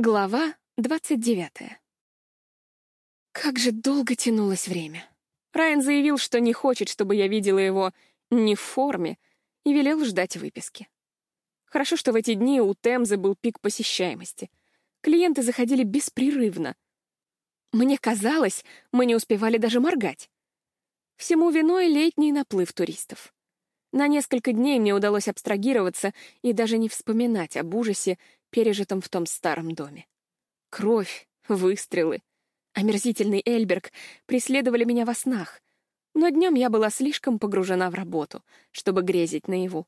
Глава двадцать девятая. Как же долго тянулось время. Райан заявил, что не хочет, чтобы я видела его не в форме, и велел ждать выписки. Хорошо, что в эти дни у Темзы был пик посещаемости. Клиенты заходили беспрерывно. Мне казалось, мы не успевали даже моргать. Всему виной летний наплыв туристов. На несколько дней мне удалось абстрагироваться и даже не вспоминать об ужасе, пережитом в том старом доме. Кровь, выстрелы, омерзительный Эльберг преследовали меня во снах, но днем я была слишком погружена в работу, чтобы грезить наяву.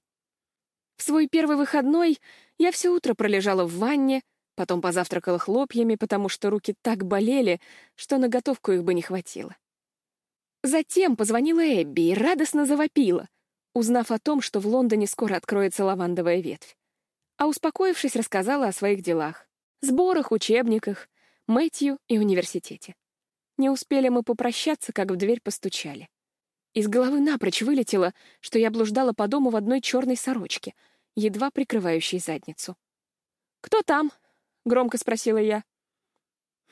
В свой первый выходной я все утро пролежала в ванне, потом позавтракала хлопьями, потому что руки так болели, что на готовку их бы не хватило. Затем позвонила Эбби и радостно завопила, узнав о том, что в Лондоне скоро откроется лавандовая ветвь а успокоившись, рассказала о своих делах. Сборах, учебниках, Мэтью и университете. Не успели мы попрощаться, как в дверь постучали. Из головы напрочь вылетело, что я блуждала по дому в одной черной сорочке, едва прикрывающей задницу. «Кто там?» — громко спросила я.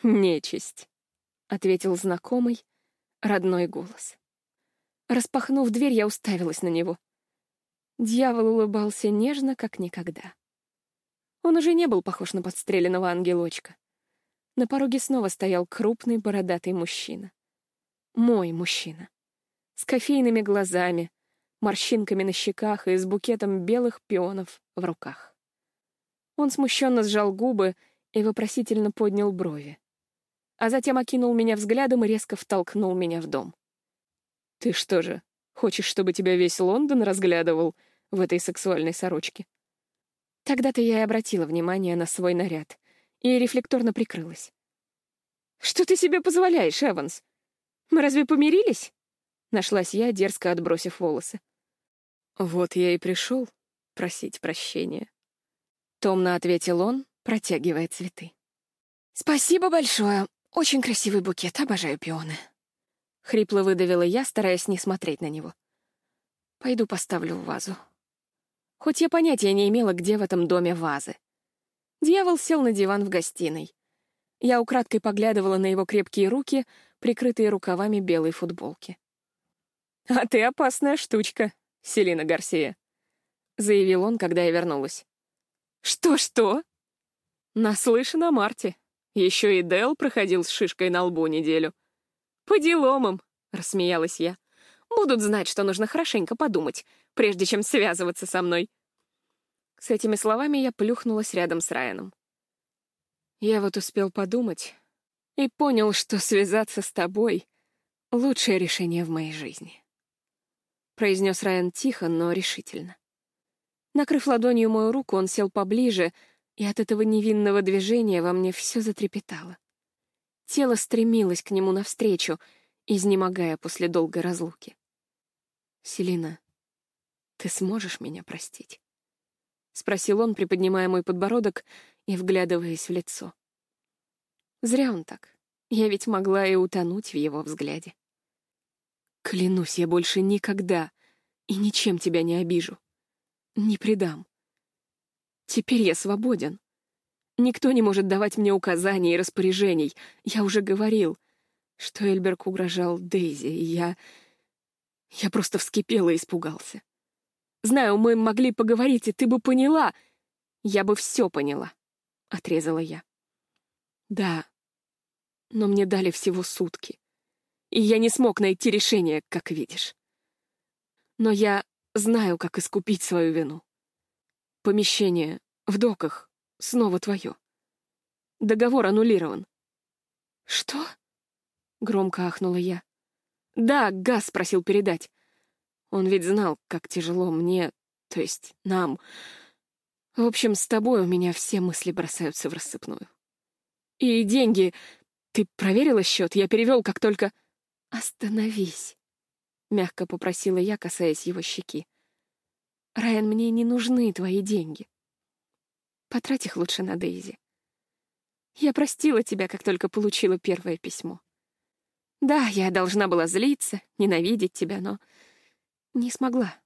«Нечисть», — ответил знакомый, родной голос. Распахнув дверь, я уставилась на него. Дьявол улыбался нежно, как никогда. Он уже не был похож на подстреленного ангелочка. На пороге снова стоял крупный бородатый мужчина. Мой мужчина. С кофейными глазами, морщинками на щеках и с букетом белых пионов в руках. Он смущенно сжал губы и вопросительно поднял брови. А затем окинул меня взглядом и резко втолкнул меня в дом. «Ты что же, хочешь, чтобы тебя весь Лондон разглядывал в этой сексуальной сорочке?» Тогда-то я и обратила внимание на свой наряд и рефлекторно прикрылась. «Что ты себе позволяешь, Эванс? Мы разве помирились?» Нашлась я, дерзко отбросив волосы. «Вот я и пришел просить прощения», — томно ответил он, протягивая цветы. «Спасибо большое. Очень красивый букет. Обожаю пионы». Хрипло выдавила я, стараясь не смотреть на него. «Пойду поставлю в вазу» хоть я понятия не имела, где в этом доме вазы. Дьявол сел на диван в гостиной. Я украдкой поглядывала на его крепкие руки, прикрытые рукавами белой футболки. «А ты опасная штучка, Селина Гарсия», — заявил он, когда я вернулась. «Что-что?» «Наслышан о Марте. Еще и Дэл проходил с шишкой на лбу неделю». «По делам им», — рассмеялась я. «Будут знать, что нужно хорошенько подумать, прежде чем связываться со мной. С этими словами я плюхнулась рядом с Райаном. Я вот успел подумать и понял, что связаться с тобой — лучшее решение в моей жизни. Произнес Райан тихо, но решительно. Накрыв ладонью мою руку, он сел поближе, и от этого невинного движения во мне все затрепетало. Тело стремилось к нему навстречу, изнемогая после долгой разлуки. «Селина, «Ты сможешь меня простить?» — спросил он, приподнимая мой подбородок и вглядываясь в лицо. Зря он так. Я ведь могла и утонуть в его взгляде. Клянусь, я больше никогда и ничем тебя не обижу. Не предам. Теперь я свободен. Никто не может давать мне указаний и распоряжений. Я уже говорил, что Эльберг угрожал Дейзи, и я... Я просто вскипела и испугался. Знаю, мы могли поговорить, и ты бы поняла. Я бы все поняла, — отрезала я. Да, но мне дали всего сутки, и я не смог найти решение, как видишь. Но я знаю, как искупить свою вину. Помещение в доках снова твое. Договор аннулирован. Что? Громко ахнула я. Да, газ просил передать. Он ведь знал, как тяжело мне, то есть нам. В общем, с тобой у меня все мысли бросаются в рассыпную. И деньги... Ты проверила счет? Я перевел, как только... Остановись, — мягко попросила я, касаясь его щеки. Райан, мне не нужны твои деньги. Потрать их лучше на Дейзи. Я простила тебя, как только получила первое письмо. Да, я должна была злиться, ненавидеть тебя, но не смогла.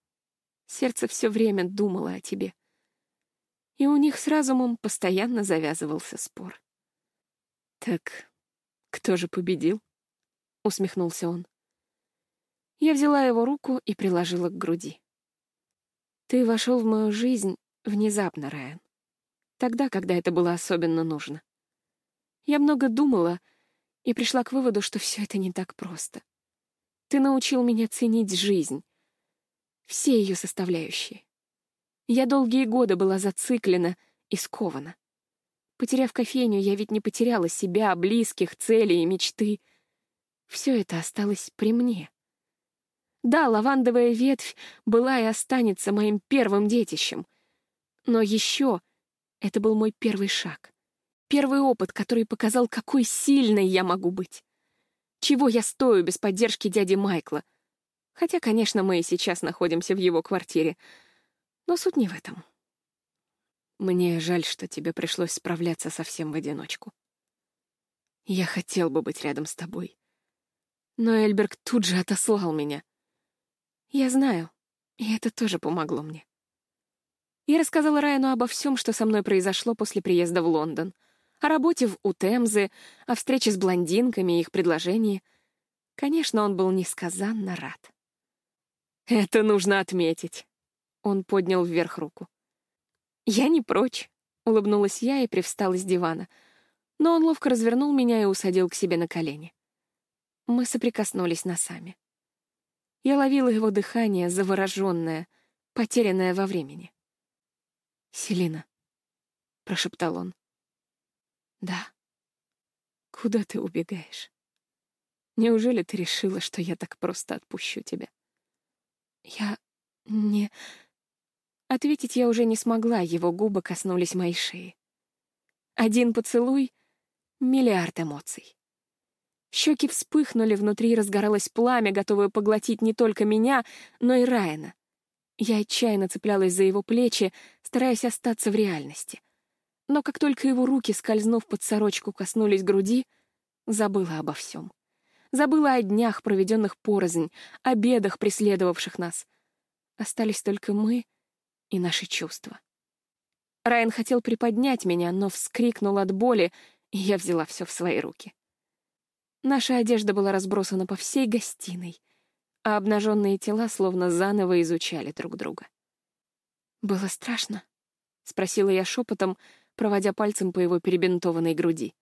Сердце все время думало о тебе. И у них с разумом постоянно завязывался спор. «Так кто же победил?» — усмехнулся он. Я взяла его руку и приложила к груди. «Ты вошел в мою жизнь внезапно, Райан. Тогда, когда это было особенно нужно. Я много думала и пришла к выводу, что все это не так просто. Ты научил меня ценить жизнь, все ее составляющие. Я долгие годы была зациклена и скована. Потеряв кофейню, я ведь не потеряла себя, близких, цели и мечты. Все это осталось при мне. Да, лавандовая ветвь была и останется моим первым детищем. Но еще это был мой первый шаг. Первый опыт, который показал, какой сильной я могу быть. Чего я стою без поддержки дяди Майкла. Хотя, конечно, мы и сейчас находимся в его квартире. Но суть не в этом. Мне жаль, что тебе пришлось справляться совсем в одиночку. Я хотел бы быть рядом с тобой. Но Эльберг тут же отослал меня. Я знаю, и это тоже помогло мне. Я рассказала Райану обо всем, что со мной произошло после приезда в Лондон. О работе в Утемзе, о встрече с блондинками и их предложении. Конечно, он был несказанно рад. «Это нужно отметить», — он поднял вверх руку. «Я не прочь», — улыбнулась я и привстала с дивана. Но он ловко развернул меня и усадил к себе на колени. Мы соприкоснулись носами. Я ловила его дыхание, завороженное, потерянное во времени. «Селина», — прошептал он. «Да. Куда ты убегаешь? Неужели ты решила, что я так просто отпущу тебя?» «Я не...» Ответить я уже не смогла, его губы коснулись моей шеи. Один поцелуй — миллиард эмоций. Щеки вспыхнули, внутри разгоралось пламя, готовое поглотить не только меня, но и Райана. Я отчаянно цеплялась за его плечи, стараясь остаться в реальности. Но как только его руки, скользнув под сорочку, коснулись груди, забыла обо всем. Забыла о днях, проведенных порознь, о бедах, преследовавших нас. Остались только мы и наши чувства. Райан хотел приподнять меня, но вскрикнул от боли, и я взяла все в свои руки. Наша одежда была разбросана по всей гостиной — а обнаженные тела словно заново изучали друг друга. «Было страшно?» — спросила я шепотом, проводя пальцем по его перебинтованной груди.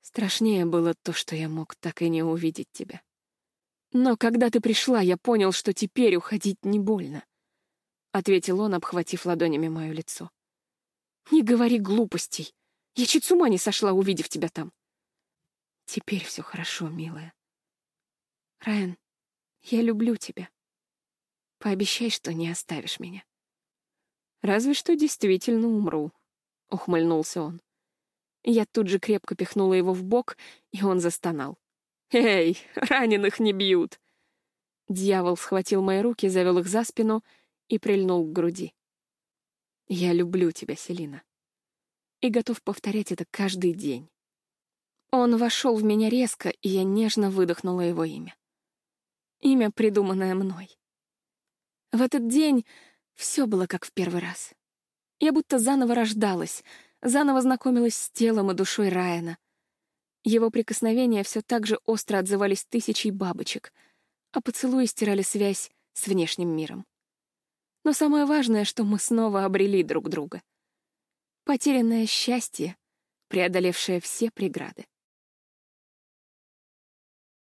Страшнее было то, что я мог так и не увидеть тебя. Но когда ты пришла, я понял, что теперь уходить не больно, — ответил он, обхватив ладонями мое лицо. Не говори глупостей. Я чуть с ума не сошла, увидев тебя там. Теперь все хорошо, милая. Райан, я люблю тебя. Пообещай, что не оставишь меня. Разве что действительно умру, — ухмыльнулся он. Я тут же крепко пихнула его в бок, и он застонал. «Эй, раненых не бьют!» Дьявол схватил мои руки, завел их за спину и прильнул к груди. «Я люблю тебя, Селина. И готов повторять это каждый день». Он вошел в меня резко, и я нежно выдохнула его имя имя, придуманное мной. В этот день все было как в первый раз. Я будто заново рождалась, заново знакомилась с телом и душой Райана. Его прикосновения все так же остро отзывались тысячей бабочек, а поцелуи стирали связь с внешним миром. Но самое важное, что мы снова обрели друг друга. Потерянное счастье, преодолевшее все преграды.